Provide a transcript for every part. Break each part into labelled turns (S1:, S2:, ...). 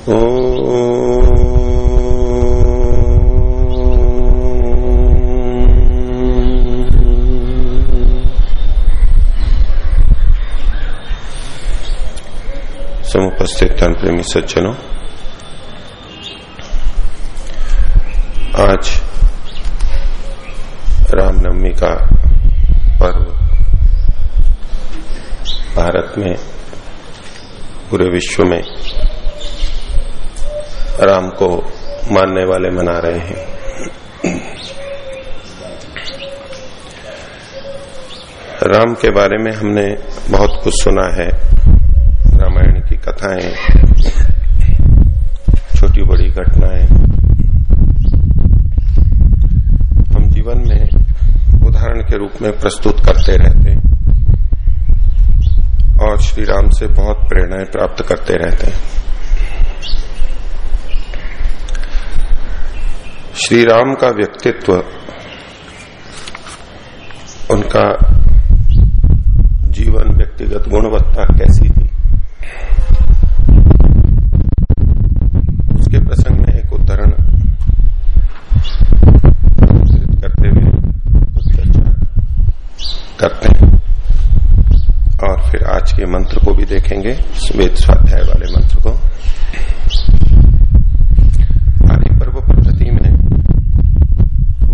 S1: समुपस्थित धर्म प्रेमी सज्जनों आज रामनवमी का पर्व भारत में पूरे विश्व में राम को मानने वाले मना रहे हैं। राम के बारे में हमने बहुत कुछ सुना है। रामायण की कथाएँ छोटी बड़ी घटनाएँ। हम जीवन में उदाहरण के रूप में प्रस्तुत करते रहते हैं और श्री राम से बहुत प्रेरणाएँ प्राप्त करते रहते हैं। श्री राम का व्यक्तित्व, उनका जीवन व्यक्तिगत गुणवत्ता कैसी थी? उसके प्रसंग में एक उदाहरण करते हुए चर्चा करते हैं। और फिर आज के मंत्र को भी देखेंगे, वेद स्वाध्याय वाले मंत्र को आर्य पर्व पद्धति में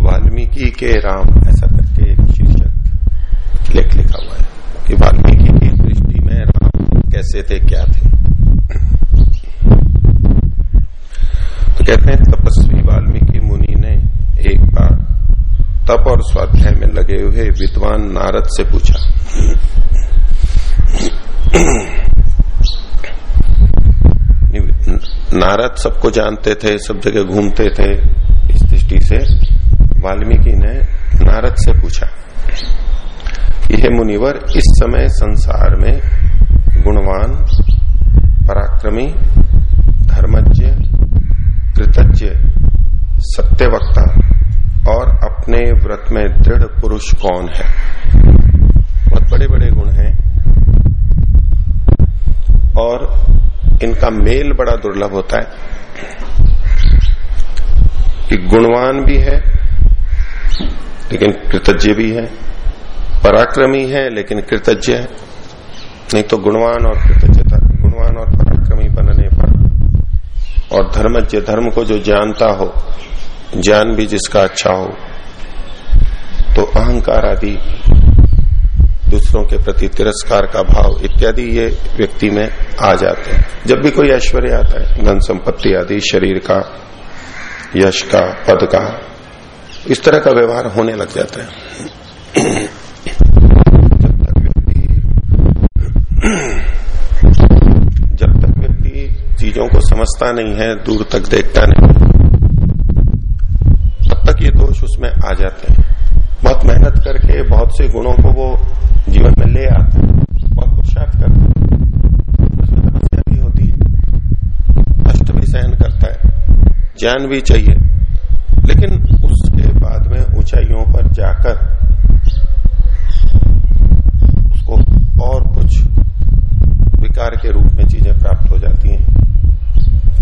S1: वाल्मीकि के राम ऐसा करके एक शीर्षक लेख लिखा हुआ है कि वाल्मीकि की दृष्टि में राम कैसे थे, क्या थे। तो कहते हैं, तपस्वी वाल्मीकि मुनि ने एक बार तप और स्वाध्याय में लगे हुए विद्वान नारद से पूछा, नारद सबको जानते थे, सब जगह घूमते थे इस दृष्टि से? वाल्मीकि ने नारद से पूछा, यह मुनिवर इस समय संसार में गुणवान, पराक्रमी, धर्मज्ञ, कृतज्ञ, सत्यवक्ता और अपने व्रत में दृढ़ पुरुष कौन है? बहुत बड़े बड़े गुण हैं और इनका मेल बड़ा दुर्लभ होता है। कि गुणवान भी है लेकिन कृतज्ञ भी है, पराक्रमी है, लेकिन कृतज्ञ है। नहीं तो गुणवान और कृतज्ञता, गुणवान और पराक्रमी बनने पर। और धर्मज्ञ, धर्म को जो जानता हो, ज्ञान भी जिसका अच्छा हो तो अहंकार आदि, दूसरों के प्रति तिरस्कार का भाव इत्यादि ये व्यक्ति में आ जाते हैं। जब भी कोई ऐश्वर्य आता है, धन संपत्ति आदि, शरीर का, यश का, पद का इस तरह का व्यवहार होने लग जाता है। जब तक व्यक्ति जब तक व्यक्ति चीज़ों को समझता नहीं है, दूर तक देखता नहीं, तब तक ये दोष उसमें आ जाते हैं। बहुत मेहनत करके, बहुत से गुणों को वो जीवन में ले आता है। बहुत पुरुषार्थ करता है। उसमें तपस्या भी होती है कष्ट भी सहन करता है। ज्ञान भी चाहिए लेकिन उसके बाद में ऊंचाइयों पर जाकर उसको और कुछ विकार के रूप में चीज़ें प्राप्त हो जाती हैं।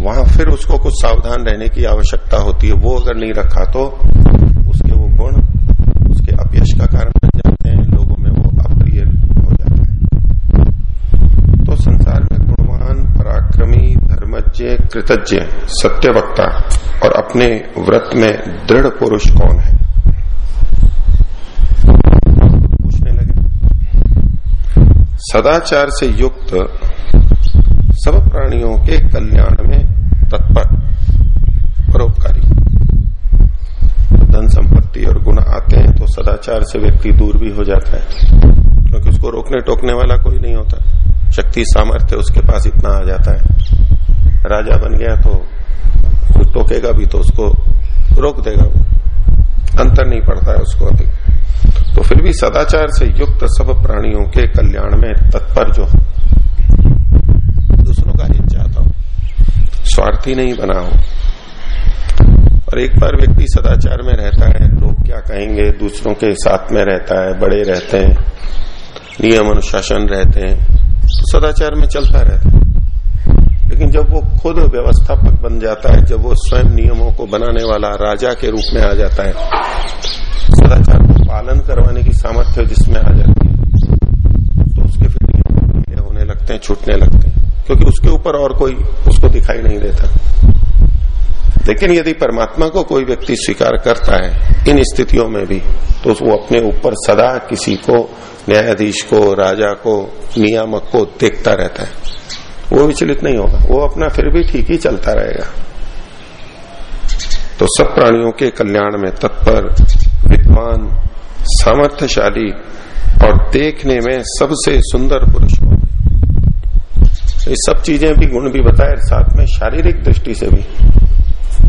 S1: वहाँ फिर उसको कुछ सावधान रहने की आवश्यकता होती है। वो अगर नहीं रखा तो उसके वो गुण, उसके अपयश का कारण बन जाते हैं। लोगों में वो अप्रिय हो जाता है। तो संसार में गुणवान, पराक्रमी, धर्मज्ञ, कृतज्ञ, सत्यवक्ता और अपने व्रत में दृढ़ पुरुष कौन है पूछने लगे सदाचार से युक्त सब प्राणियों के कल्याण में तत्पर, परोपकारी। धन संपत्ति और गुण आते हैं तो सदाचार से व्यक्ति दूर भी हो जाता है, क्योंकि उसको रोकने टोकने वाला कोई नहीं होता। शक्ति, सामर्थ्य उसके पास इतना आ जाता है। राजा बन गया तो कोई टोकेगा भी तो उसको रोक देगा वो। अंतर नहीं पड़ता है उसको अधिक तो फिर भी सदाचार से युक्त सब प्राणियों के कल्याण में तत्पर जो दूसरों का हित चाहता हो। स्वार्थी नहीं बना हो। और एक बार व्यक्ति सदाचार में रहता है, लोग क्या कहेंगे? दूसरों के साथ में रहता है, बड़े रहते हैं, नियम अनुशासन रहते हैं तो सदाचार में चलता रहता है। लेकिन जब वो खुद व्यवस्थापक बन जाता है, जब वो स्वयं नियमों को बनाने वाला राजा के रूप में आ जाता है सदाचार को पालन करवाने की सामर्थ्य जिसमें आ जाती है। तो उसके फिर होने लगते हैं, छूटने लगते हैं। क्योंकि उसके ऊपर और कोई उसको दिखाई नहीं देता। लेकिन यदि परमात्मा को कोई व्यक्ति स्वीकार करता है, इन स्थितियों में भी तो वो अपने ऊपर सदा किसी को, न्यायाधीश को, राजा को, नियामक को देखता रहता है। वो विचलित नहीं होगा। वो अपना फिर भी ठीक ही चलता रहेगा। तो सब प्राणियों के कल्याण में तत्पर विद्वान, सामर्थ्यशाली और देखने में सबसे सुंदर पुरुष हो। ये सब चीज़ें भी गुण भी बताए, साथ में शारीरिक दृष्टि से भी।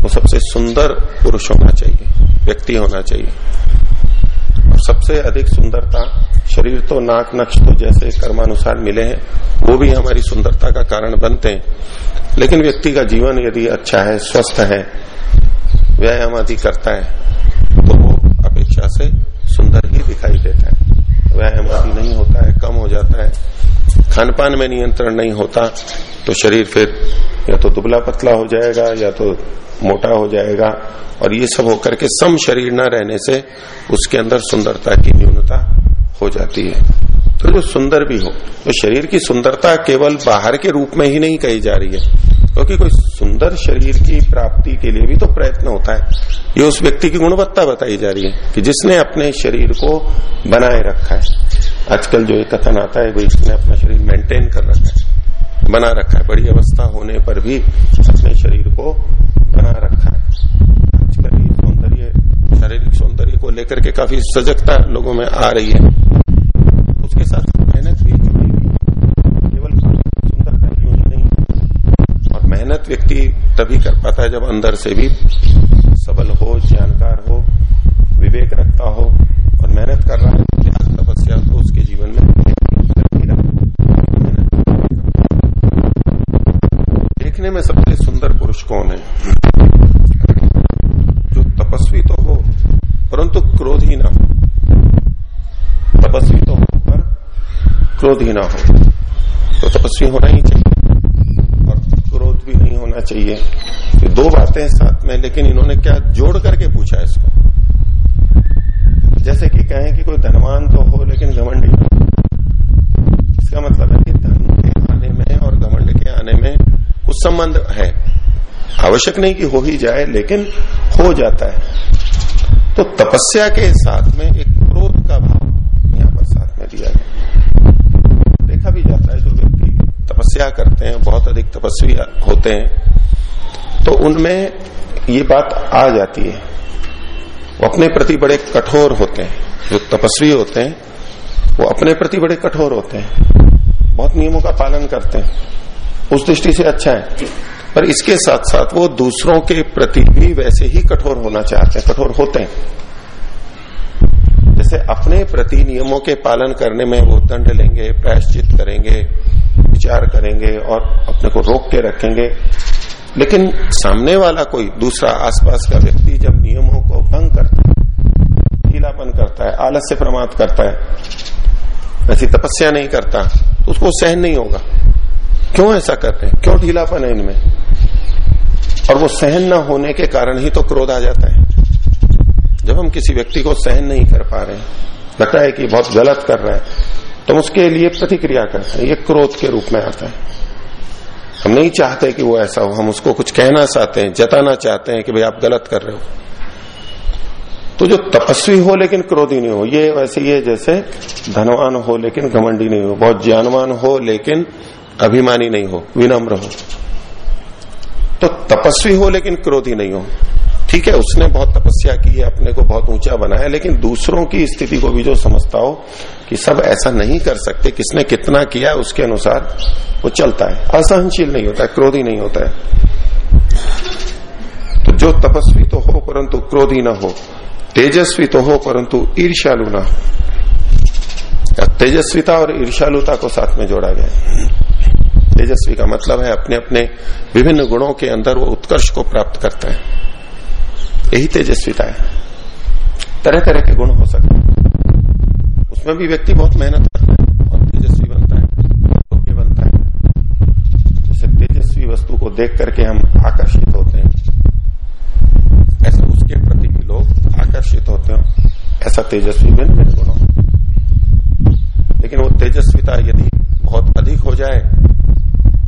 S1: वो सबसे सुंदर पुरुष होना चाहिए, व्यक्ति होना चाहिए। और सबसे अधिक सुंदरता, शरीर तो नाक नक्श तो जैसे कर्मानुसार मिले हैं, वो भी हमारी सुंदरता का कारण बनते हैं। लेकिन व्यक्ति का जीवन यदि अच्छा है, स्वस्थ है, व्यायाम आदि करता है अपेक्षा से सुंदर ही दिखाई देता है। व्यायाम आदि नहीं होता है, कम हो जाता है। खान पान में नियंत्रण नहीं होता तो शरीर फिर या तो दुबला पतला हो जाएगा, या तो मोटा हो जाएगा, और ये सब होकर के सम शरीर न रहने से उसके अंदर सुंदरता की न्यूनता हो जाती है। तो जो सुंदर भी हो तो शरीर की सुंदरता केवल बाहर के रूप में ही नहीं कही जा रही है। क्योंकि कोई सुंदर शरीर की प्राप्ति के लिए भी तो प्रयत्न होता है। ये उस व्यक्ति की गुणवत्ता बताई जा रही है कि जिसने अपने शरीर को बनाए रखा है। आजकल जो एक कथन आता है वो इसने अपना शरीर मेंटेन कर रखा है। बना रखा है। बड़ी अवस्था होने पर भी अपने शरीर को बना रखा है। आजकल ये सौंदर्य, शारीरिक सौंदर्य को लेकर के काफ़ी सजगता लोगों में आ रही है। उसके साथ मेहनत भी जुड़ी हुई केवल सुंदरता यूँ ही नहीं और व्यक्ति तभी कर पाता है जब अंदर से भी सबल हो जानकार हो, विवेक रखता हो और मेहनत कर रहा है त्याग तपस्या तो उसके जीवन में देखने में सबसे सुंदर पुरुष कौन है? जो तपस्वी तो हो, परंतु क्रोधी ना हो। तपस्वी तो हो पर क्रोधी ना हो। तो तपस्वी होना ही चाहिए और क्रोध भी नहीं होना चाहिए। तो दो बातें हैं साथ में, लेकिन इन्होंने क्या जोड़ करके पूछा इसको? जैसे कि कहें कि कोई धनवान तो हो, लेकिन घमंडी इसका मतलब है कि धन के आने में और घमंड के आने में कुछ संबंध है। आवश्यक नहीं कि हो ही जाए, लेकिन हो जाता है। तो तपस्या के साथ में एक क्रोध का भाव यहाँ पर साथ में दिया गया। देखा भी जाता है जो व्यक्ति तपस्या करते हैं, बहुत अधिक तपस्वी होते हैं। तो उनमें ये बात आ जाती है। वो अपने प्रति बड़े कठोर होते हैं। जो तपस्वी होते हैं, वो अपने प्रति बड़े कठोर होते हैं। बहुत नियमों का पालन करते हैं। उस दृष्टि से अच्छा है। पर इसके साथ साथ वो दूसरों के प्रति भी वैसे ही कठोर होना चाहते हैं, कठोर होते हैं। जैसे अपने प्रति नियमों के पालन करने में वो दंड लेंगे, प्रायश्चित करेंगे, विचार करेंगे और अपने को रोक के रखेंगे। लेकिन सामने वाला कोई दूसरा आसपास का व्यक्ति जब नियमों को भंग करता है, ढीलापन करता है, आलस्य प्रमाद करता है, ऐसी तपस्या नहीं करता तो उसको सहन नहीं होगा। क्यों ऐसा करते हैं? क्यों ढीलापन है इनमें? और वो सहन न होने के कारण ही तो क्रोध आ जाता है। जब हम किसी व्यक्ति को सहन नहीं कर पा रहे लगता है कि बहुत गलत कर रहा है तो उसके लिए प्रतिक्रिया करते हैं। ये क्रोध के रूप में आता है। हम नहीं चाहते कि वो ऐसा हो, हम उसको कुछ कहना चाहते हैं, जताना चाहते हैं कि भाई आप गलत कर रहे हो। तो जो तपस्वी हो लेकिन क्रोधी नहीं हो, ये वैसे ये जैसे धनवान हो लेकिन घमंडी नहीं हो, बहुत ज्ञानवान हो लेकिन अभिमानी नहीं हो, विनम्र हो। तो तपस्वी हो लेकिन क्रोधी नहीं हो। ठीक है, उसने बहुत तपस्या की है, अपने को बहुत ऊँचा बनाया लेकिन दूसरों की स्थिति को भी जो समझता हो कि सब ऐसा नहीं कर सकते, किसने कितना किया उसके अनुसार वो चलता है। असहनशील नहीं होता है, क्रोधी नहीं होता है। तो जो तपस्वी तो हो, परंतु क्रोधी ना हो। तेजस्वी तो हो, परंतु ईर्ष्यालु ना हो। तेजस्विता और ईर्ष्यालुता को साथ में जोड़ा गया तेजस्वी का मतलब है अपने अपने विभिन्न गुणों के अंदर वो उत्कर्ष को प्राप्त करता है। यही तेजस्विता है। तरह तरह के गुण हो सकते हैं। उसमें भी व्यक्ति बहुत मेहनत करता है और तेजस्वी बनता है योग्य बनता है। जैसे तेजस्वी वस्तु को देख करके हम आकर्षित होते हैं। ऐसे उसके प्रति भी लोग आकर्षित होते हैं। ऐसा तेजस्वी भिन्न भिन्न गुणों लेकिन वो तेजस्विता यदि बहुत अधिक हो जाए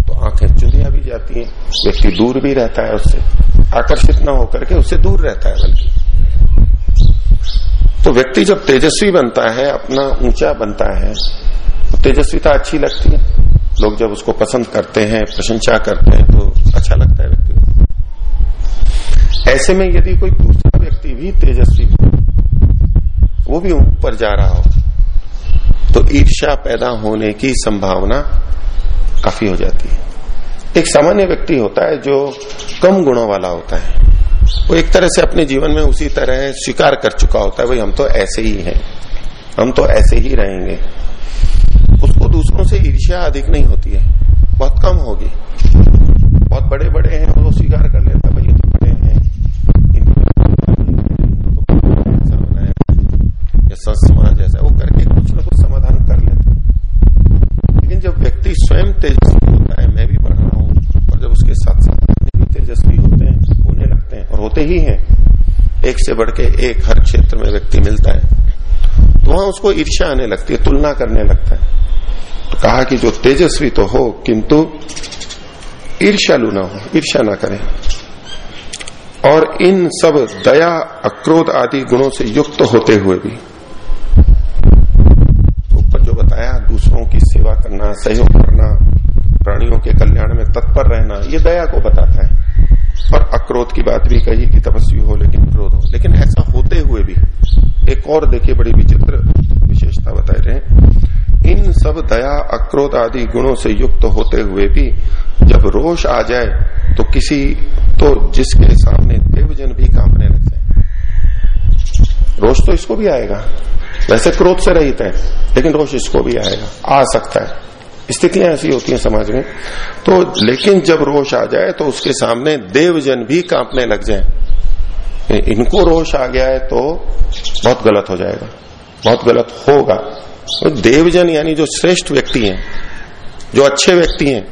S1: तो आँखें चुंदिया भी जाती हैं, व्यक्ति दूर भी रहता है उससे। आकर्षित न होकर के उससे दूर रहता है बल्कि। तो व्यक्ति जब तेजस्वी बनता है, अपना ऊँचा बनता है तो तेजस्विता अच्छी लगती है। लोग जब उसको पसंद करते हैं, प्रशंसा करते हैं तो अच्छा लगता है व्यक्ति ऐसे में यदि कोई दूसरा व्यक्ति भी तेजस्वी हो, वो भी ऊपर जा रहा हो तो ईर्ष्या पैदा होने की संभावना काफ़ी हो जाती है। एक सामान्य व्यक्ति होता है जो कम गुणों वाला होता है। वो एक तरह से अपने जीवन में उसी तरह स्वीकार कर चुका होता है, भाई, हम तो ऐसे ही हैं। हम तो ऐसे ही रहेंगे। उसको दूसरों से ईर्ष्या अधिक नहीं होती है। बहुत कम होगी। बहुत बड़े बड़े हैं, वो स्वीकार कर लेता है, भाई, ये तो बड़े हैं। बनाया समाज ऐसा वो करके कुछ ना कुछ समाधान कर लेता लेकिन जब व्यक्ति स्वयं तेजस्वी होते ही हैं। एक से बढ़ के एक हर क्षेत्र में व्यक्ति मिलता है। तो वहाँ उसको ईर्ष्या आने लगती है, तुलना करने लगता है। तो कहा कि जो तेजस्वी तो हो, किंतु ईर्ष्यालु ना हो, ईर्ष्या ना करें। और इन सब दया, अक्रोध आदि गुणों से युक्त होते हुए भी ऊपर तो जो बताया, दूसरों की सेवा करना, सहयोग करना, प्राणियों के कल्याण में तत्पर रहना, ये दया को बताता है। और अक्रोध की बात भी कही कि तपस्वी हो, लेकिन क्रोध हो। लेकिन ऐसा होते हुए भी एक और देखिए बड़ी विचित्र विशेषता बताए रहे इन सब दया, अक्रोध आदि गुणों से युक्त होते हुए भी जब रोष आ जाए तो किसी तो जिसके सामने देवजन भी कांपने लग जाए। रोष तो इसको भी आएगा। वैसे क्रोध से रहित है, लेकिन रोष इसको भी आएगा, आ सकता है। स्थितियाँ ऐसी होती हैं समाज में। तो लेकिन जब रोष आ जाए तो उसके सामने देवजन भी कांपने लग जाए। इनको रोष आ गया है तो बहुत गलत हो जाएगा। बहुत गलत होगा। तो देवजन यानी जो श्रेष्ठ व्यक्ति हैं, जो अच्छे व्यक्ति हैं,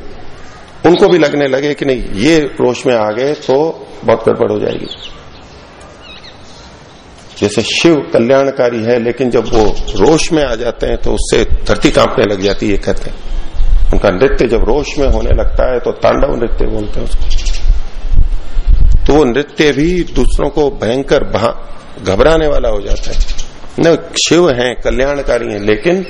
S1: उनको भी लगने लगे कि नहीं, ये रोष में आ गए तो बहुत गड़बड़ हो जाएगी। जैसे शिव कल्याणकारी है, लेकिन जब वो रोष में आ जाते हैं तो उससे धरती कांपने लग जाती है, कहते हैं। उनका नृत्य जब रोष में होने लगता है तो तांडव नृत्य बोलते हैं उसको। तो वो नृत्य भी दूसरों को भयंकर घबराने वाला हो जाता है। न शिव हैं, कल्याणकारी हैं, लेकिन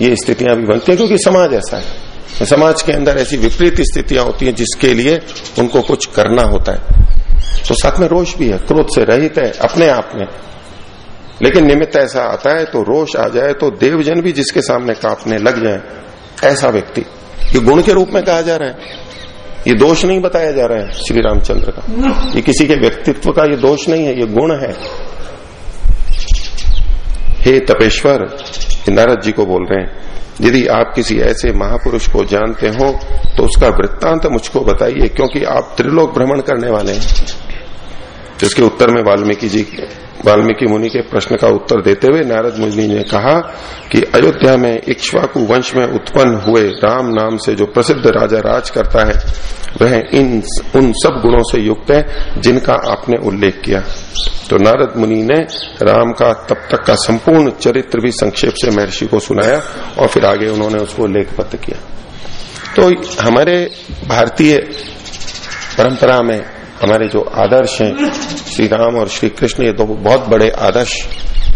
S1: ये स्थितियाँ भी बनती है, क्योंकि समाज ऐसा है। समाज के अंदर ऐसी विपरीत स्थितियाँ होती हैं, जिसके लिए उनको कुछ करना होता है। तो साथ में रोष भी है, क्रोध से रहित है, अपने आप में। लेकिन निमित्त ऐसा आता है तो रोष आ जाए तो देवजन भी जिसके सामने कांपने लग जाए ऐसा व्यक्ति। ये गुण के रूप में कहा जा रहा है। ये दोष नहीं बताया जा रहा है श्री रामचंद्र का। ये किसी के व्यक्तित्व का ये दोष नहीं है, ये गुण है। हे तपेश्वर नारद जी को बोल रहे हैं, यदि आप किसी ऐसे महापुरुष को जानते हो तो उसका वृत्तांत मुझको बताइए, क्योंकि आप त्रिलोक भ्रमण करने वाले हैं। जिसके उत्तर में वाल्मीकि जी, वाल्मीकि मुनि के प्रश्न का उत्तर देते हुए नारद मुनि ने कहा कि अयोध्या में इक्ष्वाकु वंश में उत्पन्न हुए राम नाम से जो प्रसिद्ध राजा राज करता है, वह इन, उन सब गुणों से युक्त है जिनका आपने उल्लेख किया। तो नारद मुनि ने राम का तब तक का संपूर्ण चरित्र भी संक्षेप से महर्षि को सुनाया और फिर आगे उन्होंने उसको लेखबद्ध किया। तो हमारे भारतीय परंपरा में हमारे जो आदर्श हैं श्री राम और श्री कृष्ण ये दो बहुत बड़े आदर्श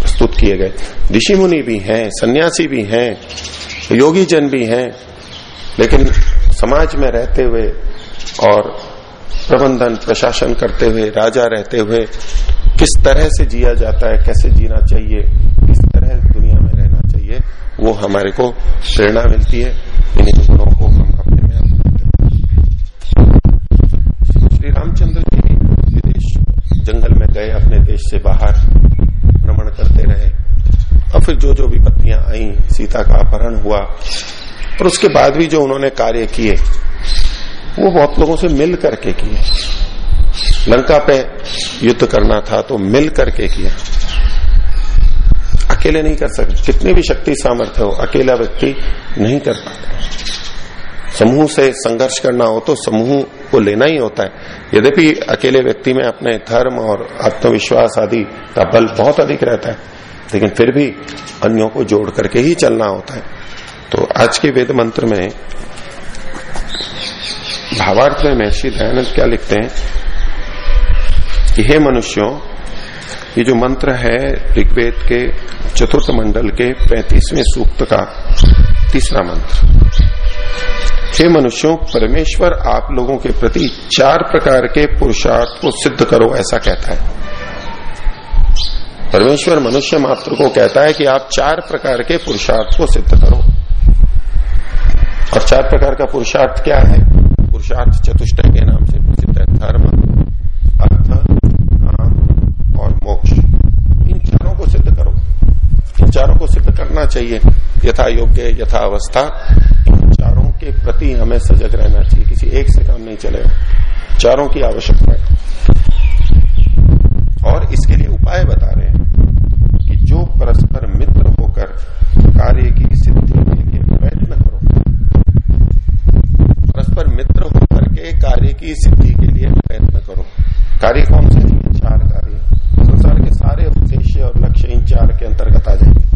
S1: प्रस्तुत किए गए। ऋषि मुनि भी हैं, सन्यासी भी हैं योगी जन भी हैं, लेकिन समाज में रहते हुए और प्रबंधन, प्रशासन करते हुए, राजा रहते हुए, किस तरह से जिया जाता है, कैसे जीना चाहिए, किस तरह दुनिया में रहना चाहिए, वो हमारे को प्रेरणा मिलती है। इन्हीं गुणों को हम अपने में श्री रामचंद्र जी विदेश जंगल में गए अपने देश से बाहर भ्रमण करते रहे। और फिर जो जो विपत्तियाँ आई, सीता का अपहरण हुआ, और उसके बाद भी जो उन्होंने कार्य किए, वो बहुत लोगों से मिल करके किए। लंका पे युद्ध करना था तो मिल करके किया अकेले नहीं कर सकते। कितनी भी शक्ति सामर्थ्य हो, अकेला व्यक्ति नहीं कर पाता। समूह से संघर्ष करना हो तो समूह को लेना ही होता है। यद्यपि अकेले व्यक्ति में अपने धर्म और आत्मविश्वास आदि का बल बहुत अधिक रहता है, लेकिन फिर भी अन्यों को जोड़ करके ही चलना होता है। तो आज के वेद मंत्र में भावार्थ में महर्षि दयानंद क्या लिखते हैं कि, हे मनुष्यों, ये जो मंत्र है ऋग्वेद के चतुर्थ मंडल के पैंतीसवें सूक्त का तीसरा मंत्र हे मनुष्यों, परमेश्वर आप लोगों के प्रति चार प्रकार के पुरुषार्थ को सिद्ध करो, ऐसा कहता है। परमेश्वर मनुष्य मात्र को कहता है कि आप चार प्रकार के पुरुषार्थ को सिद्ध करो। और चार प्रकार का पुरुषार्थ क्या है? पुरुषार्थ चतुष्टय के नाम से प्रसिद्ध है धर्म, अर्थ, काम और मोक्ष। इन चारों को सिद्ध करो। इन चारों को सिद्ध करना चाहिए। यथा योग्य, यथा अवस्था। के प्रति हमें सजग रहना चाहिए, किसी एक से काम नहीं चलेगा। चारों की आवश्यकता है। और इसके लिए उपाय बता रहे हैं कि जो परस्पर मित्र होकर कार्य की सिद्धि के लिए प्रयत्न करो। परस्पर मित्र होकर के कार्य की सिद्धि के लिए प्रयत्न करो। कार्य कौन से हैं चार कार्य संसार के सारे उद्देश्य और लक्ष्य इन चार के अंतर्गत आ जाएँगे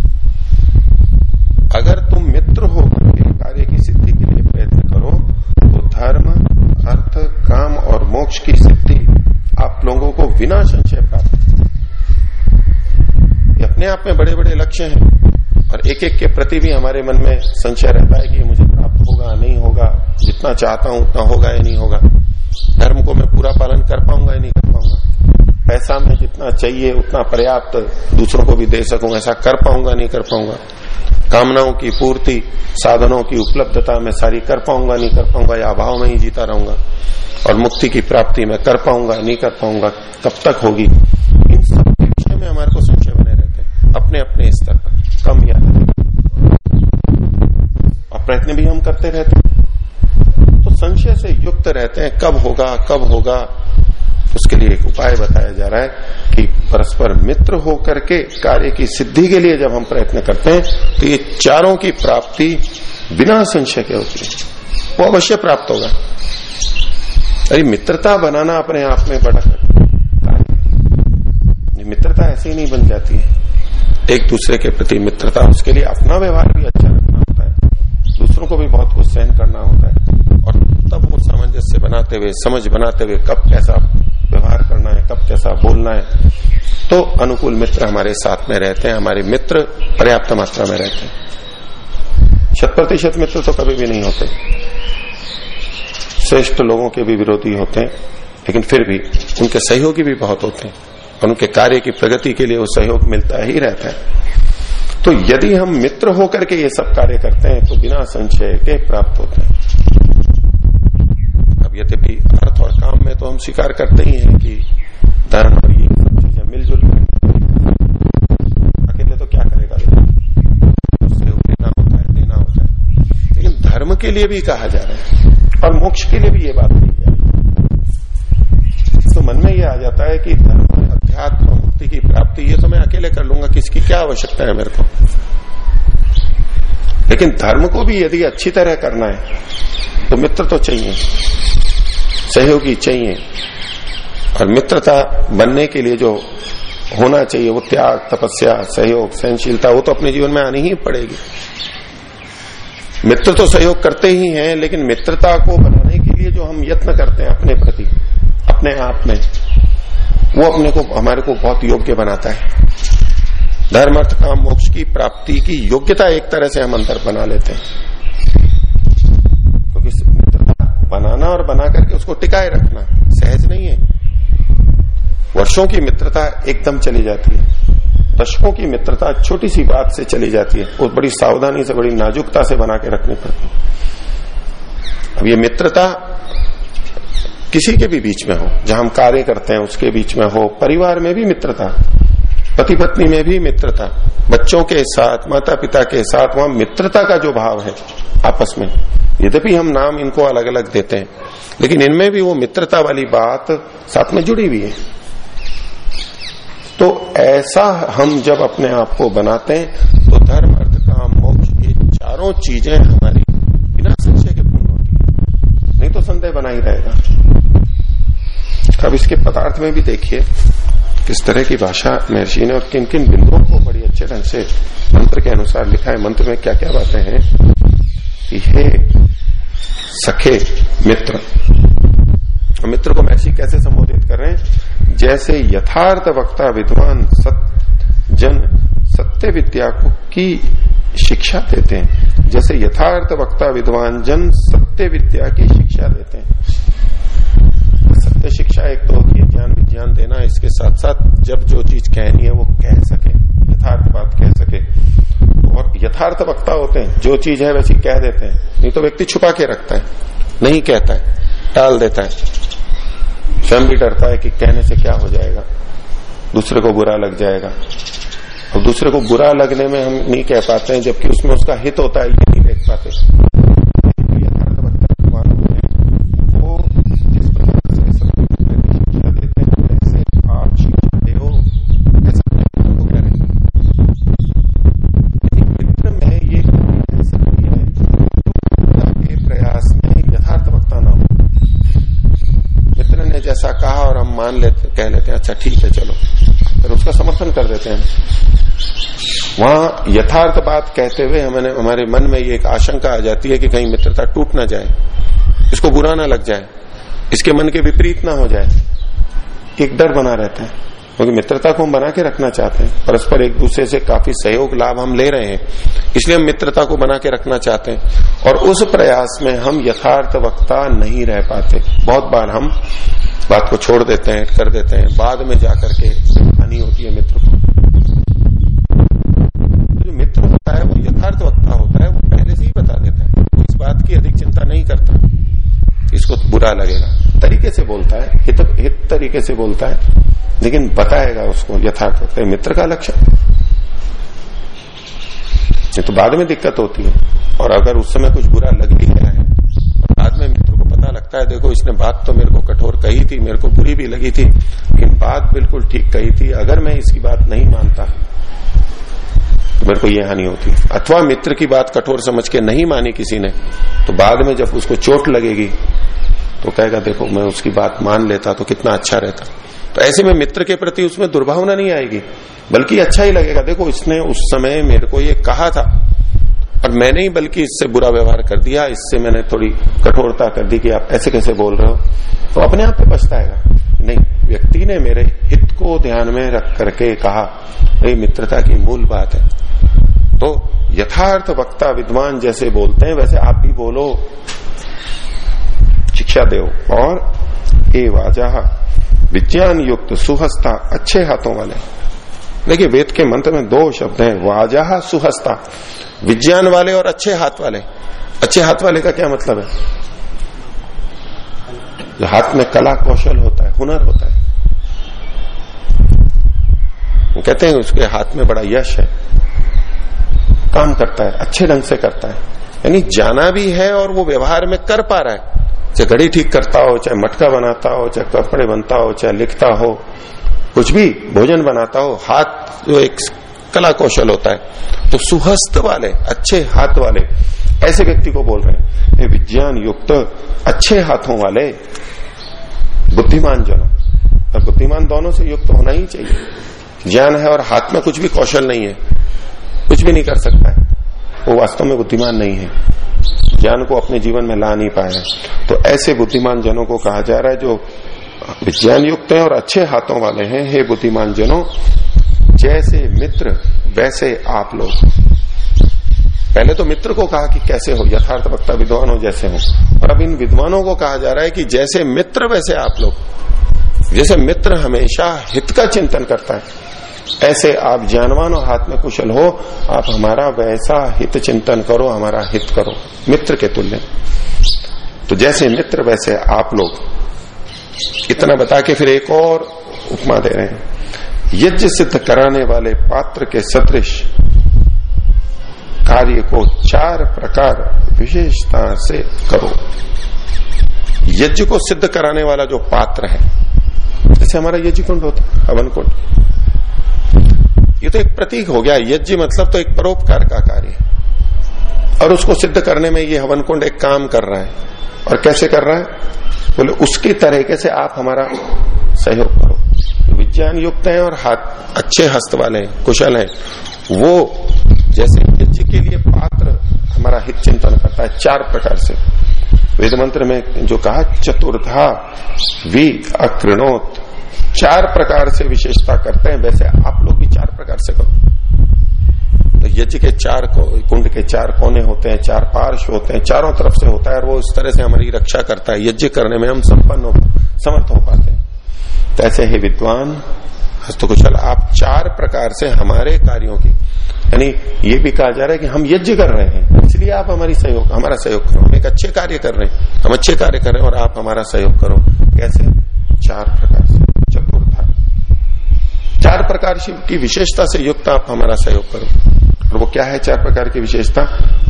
S1: अगर तुम मित्र होकर के कार्य की सिद्धि के लिए प्रयत्न करो तो धर्म अर्थ काम और मोक्ष की सिद्धि आप लोगों को बिना संशय प्राप्त ये अपने आप में बड़े बड़े लक्ष्य हैं। और एक एक के प्रति भी हमारे मन में संशय रहता है कि मुझे प्राप्त होगा, नहीं होगा, जितना चाहता हूँ उतना होगा या नहीं होगा। धर्म को मैं पूरा पालन कर पाऊँगा या नहीं कर पाऊँगा? पैसा मैं जितना चाहिए, उतना पर्याप्त दूसरों को भी दे सकूँगा ऐसा कर पाऊँगा, नहीं कर पाऊँगा? कामनाओं की पूर्ति, साधनों की उपलब्धता में सारी कर पाऊँगा, नहीं कर पाऊँगा, या अभाव में ही जीता रहूँगा? और मुक्ति की प्राप्ति में कर पाऊँगा, नहीं कर पाऊँगा? कब तक होगी? इन सब विषय में हमारे को संशय बने रहते हैं अपने अपने स्तर पर, कम या और प्रयत्न भी हम करते रहते हैं। तो संशय से युक्त रहते हैं, कब होगा कब होगा, उसके लिए एक उपाय बताया जा रहा है कि परस्पर मित्र होकर के कार्य की सिद्धि के लिए जब हम प्रयत्न करते हैं तो ये चारों की प्राप्ति बिना संशय के होती है। वो अवश्य प्राप्त होगा। अरे, मित्रता बनाना अपने आप में बड़ा मित्रता ऐसे ही नहीं बन जाती है। एक दूसरे के प्रति मित्रता, उसके लिए अपना व्यवहार भी अच्छा रखना होता है। दूसरों को भी बहुत कुछ सहन करना होता है। और तब वो सामंजस्य बनाते हुए, समझ बनाते हुए कब कैसा व्यवहार करना है, कब कैसा बोलना है। तो अनुकूल मित्र हमारे साथ में रहते हैं, हमारे मित्र पर्याप्त मात्रा में रहते हैं। शत प्रतिशत मित्र तो कभी भी नहीं होते। श्रेष्ठ लोगों के भी विरोधी होते हैं, लेकिन फिर भी उनके सहयोगी भी बहुत होते हैं। उनके कार्य की प्रगति के लिए वो सहयोग मिलता ही रहता है। तो यदि हम मित्र होकर के ये सब कार्य करते हैं तो बिना संशय के प्राप्त होते हैं। अब यद्यपि अर्थ और काम में तो हम स्वीकार करते ही हैं कि धर्म और ये सब चीज़ें मिलजुल अकेले तो क्या करेगा? सहयोग देना होता है देना होता है लेकिन धर्म के लिए भी कहा जा रहा है और मोक्ष के लिए भी ये बात कही जा रही है। तो मन में ये आ जाता है कि धर्म अध्यात्म मुक्ति की प्राप्ति ये तो मैं अकेले कर लूँगा किसकी क्या आवश्यकता है मेरे को। लेकिन धर्म को भी यदि अच्छी तरह करना है तो मित्र तो चाहिए, सहयोगी चाहिए। और मित्रता बनने के लिए जो होना चाहिए, वो त्याग, तपस्या, सहयोग, सहनशीलता, वो तो अपने जीवन में आनी ही पड़ेगी। मित्र तो सहयोग करते ही हैं, लेकिन मित्रता को बनाने के लिए जो हम यत्न करते हैं अपने प्रति, अपने आप में, वो अपने को, हमारे को बहुत योग्य बनाता है। धर्म अर्थ काम मोक्ष की प्राप्ति की योग्यता एक तरह से हम अंतर बना लेते हैं। क्योंकि मित्रता बनाना और बना करके उसको टिकाए रखना सहज नहीं है। वर्षों की मित्रता एकदम चली जाती है। दशकों की मित्रता छोटी सी बात से चली जाती है। और बड़ी सावधानी से, बड़ी नाजुकता से बना के रखनी पड़ती है। अब ये मित्रता किसी के भी बीच में हो, जहाँ हम कार्य करते हैं उसके बीच में हो, परिवार में भी मित्रता। पति पत्नी में भी मित्रता। बच्चों के साथ माता पिता के साथ वहाँ मित्रता का जो भाव है आपस में, यद्यपि हम नाम इनको अलग अलग देते हैं, लेकिन इनमें भी वो मित्रता वाली बात साथ में जुड़ी हुई है। तो ऐसा हम जब अपने आप को बनाते हैं तो धर्म, अर्थ, काम, मोक्ष ये चारों चीज़ें हमारी बिना संशय के पूर्ण होती है। तो संदेह बना ही रहेगा। अब इसके पदार्थ में भी देखिए किस तरह की भाषा महर्षि ने और किन किन बिंदुओं को बड़ी अच्छे ढंग से मंत्र के अनुसार लिखा है, मंत्र में क्या क्या बातें हैं? कि हे सखे मित्र मित्र को महर्षि कैसे संबोधित कर रहे हैं? जैसे यथार्थ वक्ता विद्वान सत जन सत्य विद्या को की शिक्षा देते हैं। जैसे यथार्थ वक्ता विद्वान जन सत्य विद्या की शिक्षा देते हैं। सत्य शिक्षा एक तो होती है ज्ञान, विज्ञान देना, इसके साथ साथ जब जो चीज़ कहनी है वो कह सके, यथार्थ बात कह सके। और यथार्थ वक्ता होते हैं, जो चीज़ है वैसी कह देते हैं। नहीं तो व्यक्ति छुपा के रखता है, नहीं कहता है, टाल देता है। स्वयं भी डरता है कि कहने से क्या हो जाएगा। दूसरे को बुरा लग जाएगा। और दूसरे को बुरा लगने में हम नहीं कह पाते हैं, जबकि उसमें उसका हित होता है, ये नहीं देख पाते वो जिस प्रकार से शिक्षा देते हैं वैसे आप शिक्षा दे ऐसा को कह रहे मित्र में ये ऐसा नहीं है के प्रयास में यथार्थ वक्ता ना हो मित्र ने जैसा कहा और हम मान लेते, कह लेते हैं अच्छा ठीक है, चलो। फिर उसका समर्थन कर देते हैं। वहाँ यथार्थ बात कहते हुए हमें, हमारे मन में ये एक आशंका आ जाती है कि कहीं मित्रता टूट ना जाए, इसको बुरा ना लग जाए, इसके मन के विपरीत ना हो जाए, एक डर बना रहता है। क्योंकि तो मित्रता को हम बना के रखना चाहते हैं, परस्पर एक दूसरे से काफ़ी सहयोग, लाभ हम ले रहे हैं, इसलिए हम मित्रता को बना के रखना चाहते हैं। और उस प्रयास में हम यथार्थ वक्ता नहीं रह पाते। बहुत बार हम बात को छोड़ देते हैं, कर देते हैं, बाद में जाकर के हानि होती है मित्र को। जो मित्र होता है वो यथार्थ वक्ता होता है, वो पहले से ही बता देता है। वो इस बात की अधिक चिंता नहीं करता। इसको बुरा लगेगा। तरीके से बोलता है, हित हित तरीके से बोलता है, लेकिन बताएगा उसको यथार्थ वक्त। मित्र का लक्षण। ये तो बाद में दिक्कत होती है। और अगर उस समय कुछ बुरा लग भी गया है लगता है, देखो, इसने बात तो मेरे को कठोर कही थी, मेरे को बुरी भी लगी थी, लेकिन बात बिल्कुल ठीक कही थी। अगर मैं इसकी बात नहीं मानता तो मेरे को यह हानि होती। अथवा मित्र की बात कठोर समझ के नहीं मानी किसी ने तो बाद में जब उसको चोट लगेगी तो कहेगा, देखो, मैं उसकी बात मान लेता तो कितना अच्छा रहता। तो ऐसे में मित्र के प्रति उसमें दुर्भावना नहीं आएगी, बल्कि अच्छा ही लगेगा। देखो, इसने उस समय मेरे को ये कहा था मैंने ही बल्कि इससे बुरा व्यवहार कर दिया। इससे मैंने थोड़ी कठोरता कर दी कि आप ऐसे कैसे बोल रहे हो। तो अपने आप पे पछताएगा। नहीं, व्यक्ति ने मेरे हित को ध्यान में रख करके कहा ये मित्रता की मूल बात है। तो यथार्थ वक्ता, विद्वान जैसे बोलते हैं, वैसे आप भी बोलो। शिक्षा दो और ए वाजा विज्ञान युक्त सुहस्ता अच्छे हाथों वाले। देखिए, वेद के मंत्र में दो शब्द हैं, वाजा सुहस्ता। विज्ञान वाले और अच्छे हाथ वाले। अच्छे हाथ वाले का क्या मतलब है? जो हाथ में कला कौशल होता है, हुनर होता है। कहते हैं उसके हाथ में बड़ा यश है। काम करता है, अच्छे ढंग से करता है। यानी जाना भी है और वो व्यवहार में कर पा रहा है। चाहे घड़ी ठीक करता हो, चाहे मटका बनाता हो, चाहे कपड़े बनता हो, चाहे लिखता हो कुछ भी भोजन बनाता हो, हाथ जो एक कला कौशल होता है तो सुहस्त वाले, अच्छे हाथ वाले, ऐसे व्यक्ति को बोल रहे हैं विज्ञान युक्त, अच्छे हाथों वाले बुद्धिमान जनों और बुद्धिमान दोनों से युक्त होना ही चाहिए। ज्ञान है और हाथ में कुछ भी कौशल नहीं है, कुछ भी नहीं कर सकता है। वो वास्तव में बुद्धिमान नहीं है। ज्ञान को अपने जीवन में ला नहीं पाया तो ऐसे बुद्धिमान जनों को कहा जा रहा है जो विज्ञान युक्त है और अच्छे हाथों वाले हैं, हे बुद्धिमान जनों जैसे मित्र, वैसे आप लोग। पहले तो मित्र को कहा कि कैसे हो, यथार्थ वक्ता विद्वान हो जैसे हो। और अब इन विद्वानों को कहा जा रहा है कि जैसे मित्र, वैसे आप लोग। जैसे मित्र हमेशा हित का चिंतन करता है। ऐसे आप ज्ञानवान और हाथ में कुशल हो, आप हमारा वैसा हित चिंतन करो, हमारा हित करो। मित्र के तुल्य। तो जैसे मित्र, वैसे आप लोग। इतना बता के फिर एक और उपमा दे रहे हैं। यज्ञ सिद्ध कराने वाले पात्र के सदृश कार्य को चार प्रकार विशेषता से करो। यज्ञ को सिद्ध कराने वाला जो पात्र है, जैसे हमारा यज्ञ कुंड होता है हवन कुंड ये तो एक प्रतीक हो गया। यज्ञ मतलब तो एक परोपकार का कार्य है। और उसको सिद्ध करने में ये हवन कुंड एक काम कर रहा है। और कैसे कर रहा है? बोले, उसके तरीके से आप हमारा सहयोग करो। विज्ञान युक्त है और हाथ, अच्छे हस्त वाले हैं, कुशल हैं। वो जैसे यज्ञ के लिए पात्र हमारा हित चिंतन करता है, चार प्रकार से। वेद मंत्र में जो कहा चतुर्धा वी अकृणोत, चार प्रकार से विशेषता करते हैं। वैसे आप लोग भी चार प्रकार से करो। तो यज्ञ के चार कुंड के चार कोने होते हैं, चार पार्श्व होते हैं, चारों तरफ़ से होता है और वो इस तरह से हमारी रक्षा करता है। यज्ञ करने में हम संपन्न हो, समर्थ हो पाते हैं। तो ऐसे ही विद्वान, हस्तकुशल, आप चार प्रकार से हमारे कार्यों की, यानी ये भी कहा जा रहा है कि हम यज्ञ कर रहे हैं। इसलिए आप हमारी सहयोग, हमारा सहयोग करो। हम एक अच्छे कार्य कर रहे हैं। हम अच्छे कार्य कर रहे हैं और आप हमारा सहयोग करो। कैसे? चार प्रकार से। चतुर्था। चार प्रकार की विशेषता से युक्त आप हमारा सहयोग करो। और वो क्या है? चार प्रकार की विशेषता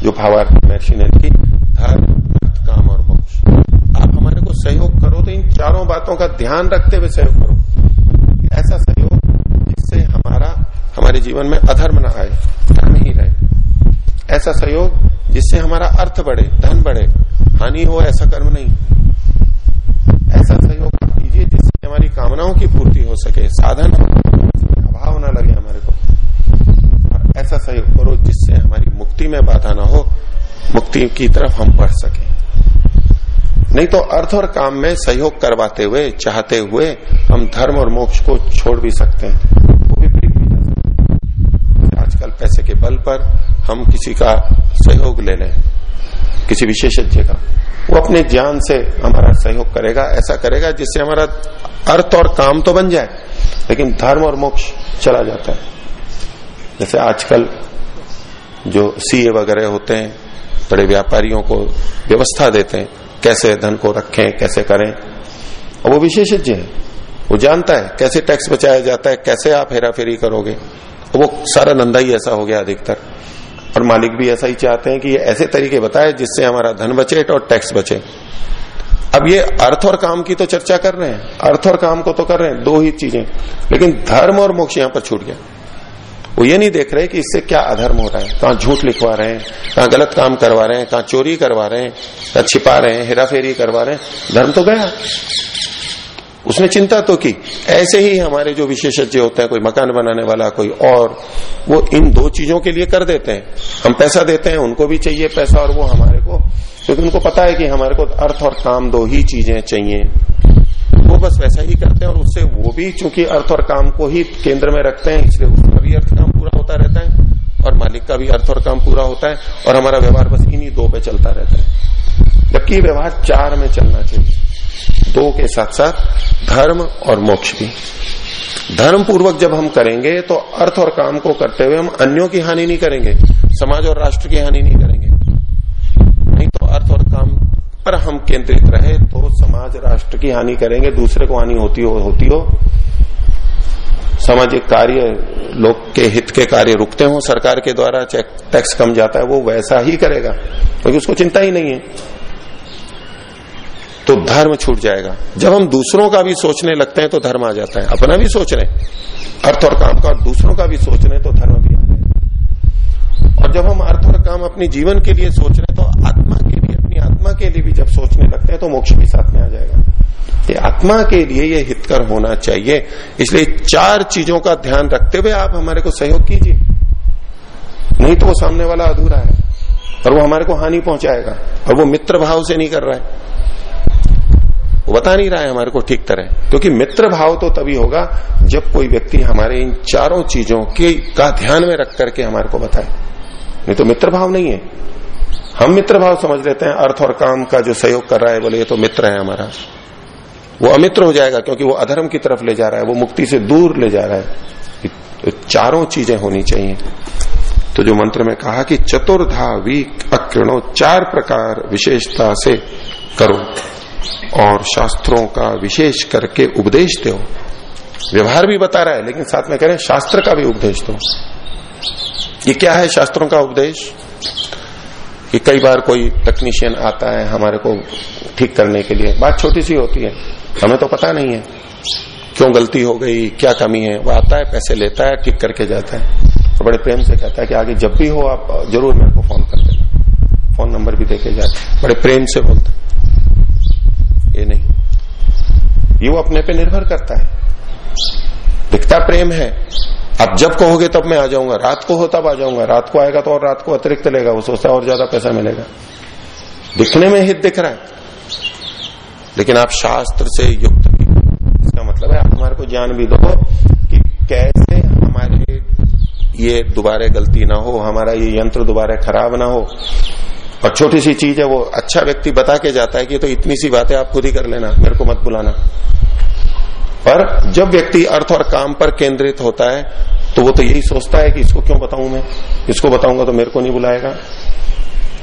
S1: जो भावार्थ महर्षि ने लिखी, धर्म, अर्थ, काम और मोक्ष आप हमारे को सहयोग करो तो इन चारों बातों का ध्यान रखते हुए सहयोग करो। ऐसा सहयोग जिससे हमारा, हमारे जीवन में अधर्म ना आए, धर्म ही रहे। ऐसा सहयोग जिससे हमारा अर्थ बढ़े, धन बढ़े। हानि हो ऐसा कर्म नहीं। ऐसा सहयोग कीजिए जिससे हमारी कामनाओं की पूर्ति हो सके, साधन हो अभाव ना लगे हमारे को। ऐसा सहयोग करो जिससे हमारी मुक्ति में बाधा ना हो, मुक्ति की तरफ़ हम बढ़ सके। नहीं तो अर्थ और काम में सहयोग करवाते हुए, चाहते हुए हम धर्म और मोक्ष को छोड़ भी सकते हैं। वो विपरीत भी जा सकते आजकल पैसे के बल पर हम किसी का सहयोग ले लें, किसी विशेषज्ञ का। वो अपने ज्ञान से हमारा सहयोग करेगा, ऐसा करेगा जिससे हमारा अर्थ और काम तो बन जाए, लेकिन धर्म और मोक्ष चला जाता है। जैसे आजकल जो सीए वगैरह होते हैं, बड़े व्यापारियों को व्यवस्था देते हैं, कैसे धन को रखें, कैसे करें। और वो विशेषज्ञ है। वो जानता है कैसे टैक्स बचाया जाता है, कैसे आप हेरा फेरी करोगे वो सारा नंदा ही ऐसा हो गया अधिकतर। और मालिक भी ऐसा ही चाहते हैं कि ये ऐसे तरीके बताए जिससे हमारा धन बचे और टैक्स बचे। अब ये अर्थ और काम की तो चर्चा कर रहे हैं। अर्थ और काम को तो कर रहे हैं, दो ही चीज़ें। लेकिन धर्म और मोक्ष यहाँ पर छूट गया। वो ये नहीं देख रहे कि इससे क्या अधर्म हो रहा है। कहाँ झूठ लिखवा रहे हैं, कहाँ गलत काम करवा रहे हैं, कहाँ चोरी करवा रहे हैं, कहाँ छिपा रहे हैं, हेराफेरी करवा रहे हैं। धर्म तो गया। उसने चिंता तो की। ऐसे ही हमारे जो विशेषज्ञ होते हैं, कोई मकान बनाने वाला, कोई और, वो इन दो चीज़ों के लिए कर देते हैं। हम पैसा देते हैं, उनको भी चाहिए पैसा और वो हमारे को। क्योंकि उनको पता है कि हमारे को अर्थ और काम दो ही चीज़ें चाहिए। वो बस वैसा ही करते हैं और उससे वो भी चूँकि अर्थ और काम को ही केंद्र में रखते हैं, इसलिए भी अर्थ काम पूरा होता रहता है और मालिक का भी अर्थ और काम पूरा होता है और हमारा व्यवहार बस इन्हीं दो पे चलता रहता है। जबकि व्यवहार चार में चलना चाहिए। दो के साथ साथ धर्म और मोक्ष भी। धर्म पूर्वक जब हम करेंगे तो अर्थ और काम को करते हुए हम अन्यों की हानि नहीं करेंगे, समाज और राष्ट्र की हानि नहीं करेंगे। नहीं तो अर्थ और काम पर हम केंद्रित रहे तो समाज, राष्ट्र की हानि करेंगे, दूसरे को हानि होती हो होती हो। सामाजिक कार्य लोग के हित के कार्य रुकते हो, सरकार के द्वारा टैक्स कम जाता है, वो वैसा ही करेगा, क्योंकि उसको चिंता ही नहीं है। तो धर्म छूट जाएगा। जब हम दूसरों का भी सोचने लगते हैं तो धर्म आ जाता है। अपना भी सोच रहे अर्थ और काम का और दूसरों का भी सोच रहे तो धर्म भी आ जाएगा। और जब हम अर्थ और काम अपने जीवन के लिए सोच रहे तो आत्मा के लिए भी जब सोचने लगते हैं तो मोक्ष भी साथ में आ जाएगा। ये आत्मा के लिए ये हितकर होना चाहिए। इसलिए चार चीज़ों का ध्यान रखते हुए आप हमारे को सहयोग कीजिए। नहीं तो वो सामने वाला अधूरा है और वो हमारे को हानि पहुंचाएगा और वो मित्र भाव से नहीं कर रहा है। वो बता नहीं रहा है हमारे को ठीक तरह। क्योंकि मित्र भाव तो तभी होगा जब कोई व्यक्ति हमारे इन चारों चीज़ों के का ध्यान में रख करके हमारे को बताए। नहीं तो मित्र भाव नहीं है। हम मित्र भाव समझ लेते हैं, अर्थ और काम का जो सहयोग कर रहा है, बोले, ये तो मित्र है हमारा। वो अमित्र हो जाएगा, क्योंकि वो अधर्म की तरफ़ ले जा रहा है, वो मुक्ति से दूर ले जा रहा है। चारों चीज़ें होनी चाहिए। तो जो मंत्र में कहा कि चतुर्धा वी अकृणो चार प्रकार विशेषता से करो, और शास्त्रों का विशेष करके उपदेश दो। व्यवहार भी बता रहा है, लेकिन साथ में कह रहे हैं, शास्त्र का भी उपदेश दो। ये क्या है शास्त्रों का उपदेश? कि कई बार कोई टेक्नीशियन आता है हमारे को ठीक करने के लिए। बात छोटी सी होती है। हमें तो पता नहीं है। क्यों गलती हो गई? क्या कमी है? वो आता है, पैसे लेता है, ठीक करके जाता है। तो बड़े प्रेम से कहता है कि आगे जब भी हो आप ज़रूर मेरे को फ़ोन कर देना। फ़ोन नंबर भी देके जाते बड़े प्रेम से बोलते ये नहीं। ये वो अपने पे निर्भर करता है। दिखता प्रेम है। अब जब कहोगे तब मैं आ जाऊँगा। रात को हो तब आ जाऊँगा। रात को आएगा तो और रात को अतिरिक्त लेगा। वो सोचता है और ज़्यादा पैसा मिलेगा। दिखने में हित दिख रहा है। लेकिन आप शास्त्र से युक्त भी इसका मतलब है आप हमारे को ज्ञान भी दो कि कैसे हमारे ये दोबारा गलती ना हो, हमारा ये यंत्र दोबारा खराब ना हो। और छोटी सी चीज़ है, वो अच्छा व्यक्ति बता के जाता है कि तो इतनी सी बातें आप खुद ही कर लेना, मेरे को मत बुलाना। पर जब व्यक्ति अर्थ और काम पर केंद्रित होता है तो वो तो यही सोचता है कि इसको क्यों बताऊँ मैं? इसको बताऊँगा तो मेरे को नहीं बुलाएगा।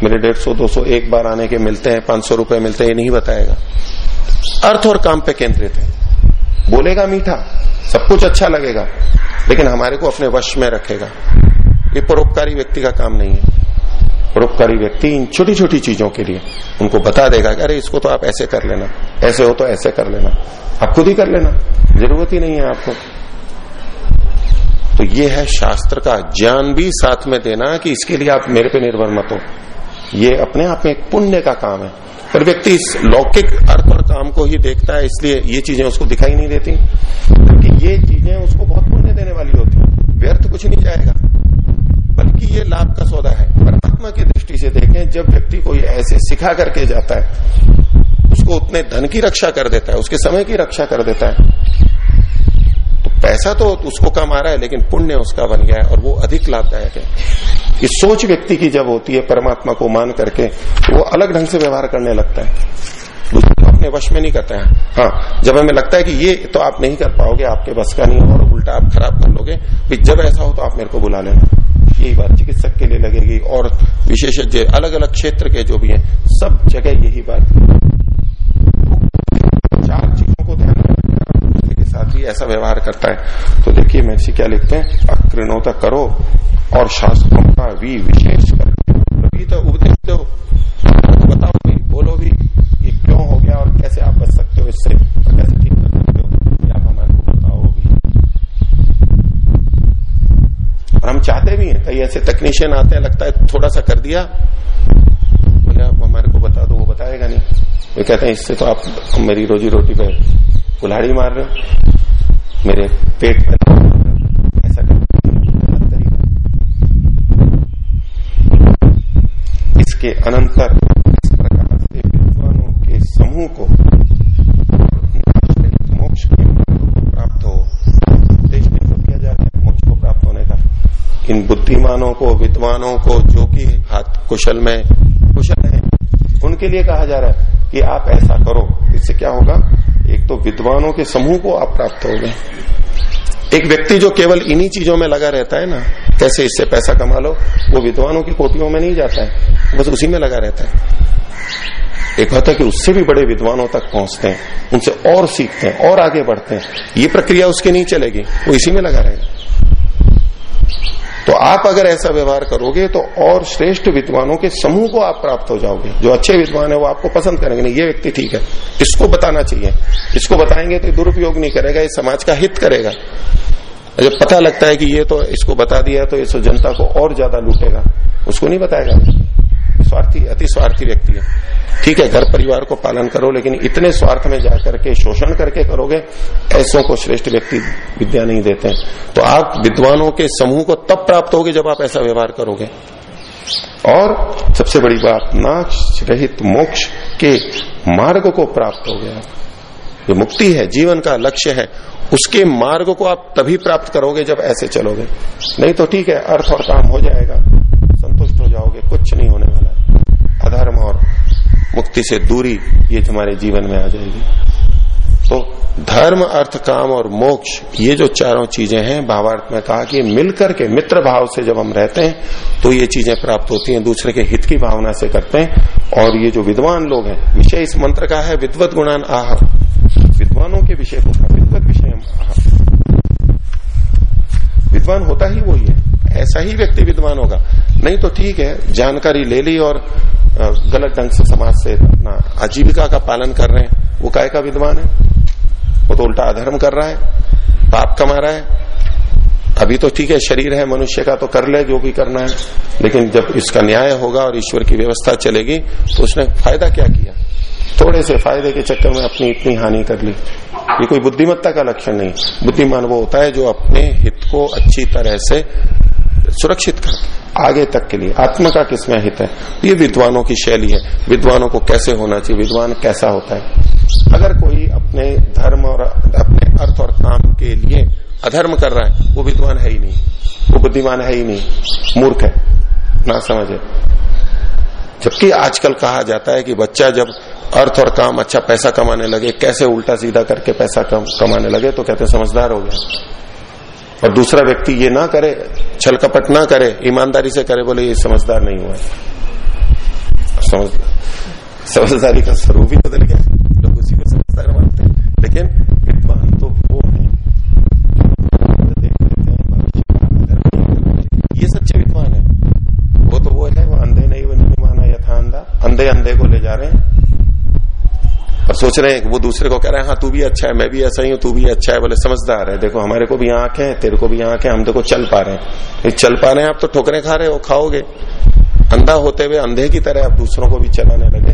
S1: मेरे डेढ़ सौ, दो सौ एक बार आने के मिलते हैं, पाँच सौ रुपए मिलते हैं, ये नहीं बताएगा। अर्थ और काम पे केंद्रित है। बोलेगा मीठा, सब कुछ अच्छा लगेगा, लेकिन हमारे को अपने वश में रखेगा। ये परोपकारी व्यक्ति का काम नहीं है। परोपकारी व्यक्ति इन छोटी छोटी चीज़ों के लिए। उनको बता देगा कि अरे, इसको तो आप ऐसे कर लेना। ऐसे हो तो ऐसे कर लेना। आप खुद ही कर लेना। ज़रूरत ही नहीं है आपको। तो ये है शास्त्र का ज्ञान भी साथ में देना कि इसके लिए आप मेरे पे निर्भर मत हो। ये अपने आप में एक पुण्य का काम है। पर व्यक्ति इस लौकिक अर्थ और काम को ही देखता है, इसलिए ये चीज़ें उसको दिखाई नहीं देती। क्योंकि ये चीज़ें उसको बहुत पुण्य देने वाली होती व्यर्थ कुछ नहीं जाएगा। बल्कि ये लाभ का सौदा है। परमात्मा की दृष्टि से देखें, जब व्यक्ति को ये ऐसे सिखा करके जाता है, उसको उतने धन की रक्षा कर देता है, उसके समय की रक्षा कर देता है तो पैसा तो उसको कम आ रहा है, लेकिन पुण्य उसका बन गया है और वो अधिक लाभदायक है। इस सोच व्यक्ति की जब होती है, परमात्मा को मान करके तो वो अलग ढंग से व्यवहार करने लगता है। अपने वश में नहीं करता है। हाँ जब हमें लगता है कि ये तो आप नहीं कर पाओगे, आपके बस का नहीं और उल्टा आप खराब कर लोगे जब ऐसा हो तो आप मेरे को बुला लेना। यही बात चिकित्सक के लिए लगेगी और विशेषज्ञ अलग अलग क्षेत्र के जो भी हैं, सब जगह यही बात। चार चीज़ों को ध्यान दूसरे के साथ ही ऐसा व्यवहार करता है तो देखिए महर्षि क्या लिखते हैं अकृणोता करो और शास्त्रों का भी विशेष कर। तो उपदेश दो, बताओ भी, बोलो भी, ये क्यों हो गया और कैसे आप बच सकते हो इससे और कैसे ठीक कर सकते हो ये आप हमारे को बताओ भी और हम चाहते भी हैं, कई ऐसे टेक्नीशियन आते हैं, लगता है थोड़ा सा कर दिया। बोले, आप हमारे को बता दो, वो बताएगा नहीं। वे कहते हैं, इससे तो आप मेरी रोजी रोटी पे कुल्हाड़ी मार रहे हो। मेरे पेट पर ऐसा कर इसके अनंतर इस प्रकार से विद्वानों के समूह को मोक्ष के प्राप्त हो उद्देश्य में किया जा रहा है मोक्ष को प्राप्त होने का इन बुद्धिमानों को, विद्वानों को, जो कि हाथ कुशल में, कुशल है, उनके लिए कहा जा रहा है कि आप ऐसा करो। इससे क्या होगा? एक तो विद्वानों के समूह को आप प्राप्त हो गए। एक व्यक्ति जो केवल इन्हीं चीज़ों में लगा रहता है ना, कैसे इससे पैसा कमा लो, वो विद्वानों की कोटियों में नहीं जाता है बस उसी में लगा रहता है। एक होता है कि उससे भी बड़े विद्वानों तक पहुँचते हैं, उनसे और सीखते हैं, और आगे बढ़ते हैं। ये प्रक्रिया उसकी नहीं चलेगी, वो इसी में लगा रहेगा। तो आप अगर ऐसा व्यवहार करोगे तो और श्रेष्ठ विद्वानों के समूह को आप प्राप्त हो जाओगे। जो अच्छे विद्वान है वो आपको पसंद करेंगे। नहीं, ये व्यक्ति ठीक है। इसको बताना चाहिए। इसको बताएँगे तो दुरुपयोग नहीं करेगा, ये समाज का हित करेगा। जब पता लगता है कि ये तो इसको बता दिया तो ये जनता को और ज़्यादा लूटेगा। उसको नहीं बताएगा। स्वार्थी, अति स्वार्थी व्यक्ति है। ठीक है, घर परिवार को पालन करो, लेकिन इतने स्वार्थ में जाकर के, शोषण करके करोगे, ऐसों को श्रेष्ठ व्यक्ति विद्या नहीं देते तो आप विद्वानों के समूह को तब प्राप्त होगे जब आप ऐसा व्यवहार करोगे। और सबसे बड़ी बात, नाश रहित मोक्ष के मार्ग को प्राप्त हो गया ये मुक्ति है, जीवन का लक्ष्य है, उसके मार्ग को आप तभी प्राप्त करोगे जब ऐसे चलोगे। नहीं तो ठीक है, अर्थ और काम हो जाएगा। संतुष्ट हो जाओगे, कुछ नहीं होने वाला है। अधर्म और मुक्ति से दूरी ये तुम्हारे जीवन में आ जाएगी। तो धर्म, अर्थ, काम और मोक्ष, ये जो चारों चीज़ें हैं, भावार्थ में कहा कि मिलकर के मित्र भाव से जब हम रहते हैं तो ये चीज़ें प्राप्त होती हैं, दूसरे के हित की भावना से करते हैं। और ये जो विद्वान लोग हैं, विषय इस मंत्र का है, विद्वत गुणान आह। विद्वानों के विषय को, विद्वत विषय आह। विद्वान होता ही वही है। ऐसा ही व्यक्ति विद्वान होगा। नहीं तो ठीक है, जानकारी ले ली और गलत ढंग से समाज से अपना आजीविका का पालन कर रहे हैं। वो काय का विद्वान है? वो तो उल्टा अधर्म कर रहा है, पाप कमा रहा है। अभी तो ठीक है, शरीर है, मनुष्य का तो कर ले, जो भी करना है। लेकिन जब इसका न्याय होगा और ईश्वर की व्यवस्था चलेगी तो उसने फ़ायदा क्या किया? थोड़े से फ़ायदे के चक्कर में अपनी इतनी हानि कर ली। ये कोई बुद्धिमत्ता का लक्षण नहीं। बुद्धिमान वो होता है जो अपने हित को अच्छी तरह से सुरक्षित कर। आगे तक के लिए। आत्मा का किसमें हित है? ये विद्वानों की शैली है। विद्वानों को कैसे होना चाहिए? विद्वान कैसा होता है? अगर कोई अपने धर्म और अपने अर्थ और काम के लिए अधर्म कर रहा है वो विद्वान है ही नहीं। वो बुद्धिमान है ही नहीं। मूर्ख है। ना समझे। जबकि आजकल कहा जाता है कि बच्चा जब अर्थ और काम अच्छा पैसा कमाने लगे कैसे उल्टा सीधा करके पैसा कम, कमाने लगे तो कहते समझदार हो गया। और दूसरा व्यक्ति ये ना करे, छल कपट ना करे, ईमानदारी से करे, बोले ये समझदार नहीं हुआ समझ समझदारी का स्वरूप ही बदल गया। लोग उसी को समझदार मानते हैं। लेकिन विद्वान तो वो है। ये सच्चे विद्वान है। वो तो वो है, वो अंधे नहीं, वो नहीं माना यथा अंधा। अंधे अंधे को ले जा रहे हैं। सोच रहे हैं वो दूसरे को कह रहे हैं हाँ तू भी अच्छा है, मैं भी ऐसा ही हूँ, तू भी अच्छा है बोले समझदार है। देखो, हमारे को भी आँख है, तेरे को भी आँखें हम देखो चल पा रहे हैं। चल पा रहे हैं, आप तो ठोकरे खा रहे हो, खाओगे। अंधा होते हुए अंधे की तरह आप दूसरों को भी चलाने लगे।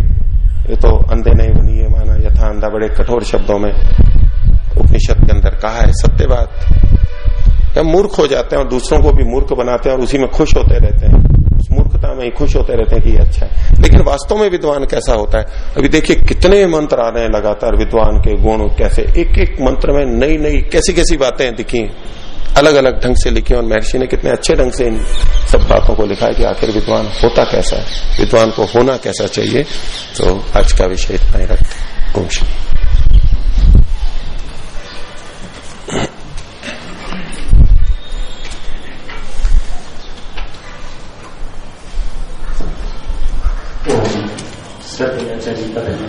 S1: ये तो अंधे नहीं बनी है माना यथा अंधा, बड़े कठोर शब्दों में उपनिषद के अंदर कहा है, सत्य बात। मूर्ख हो जाते हैं और दूसरों को भी मूर्ख बनाते हैं और उसी में खुश होते रहते हैं। उस मूर्खता में ही खुश होते रहते हैं कि ये अच्छा है। लेकिन वास्तव में विद्वान कैसा होता है? अभी देखिए, कितने मंत्र आ रहे हैं लगातार विद्वान के गुण कैसे? एक एक मंत्र में नई नई कैसी कैसी बातें दिखी अलग अलग ढंग से लिखी और महर्षि ने कितने अच्छे ढंग से इन सब बातों को लिखा है कि आखिर विद्वान होता कैसा है। विद्वान को होना कैसा चाहिए? तो आज का विषय इतना ही रखते ओम
S2: सत्य धन्यवाद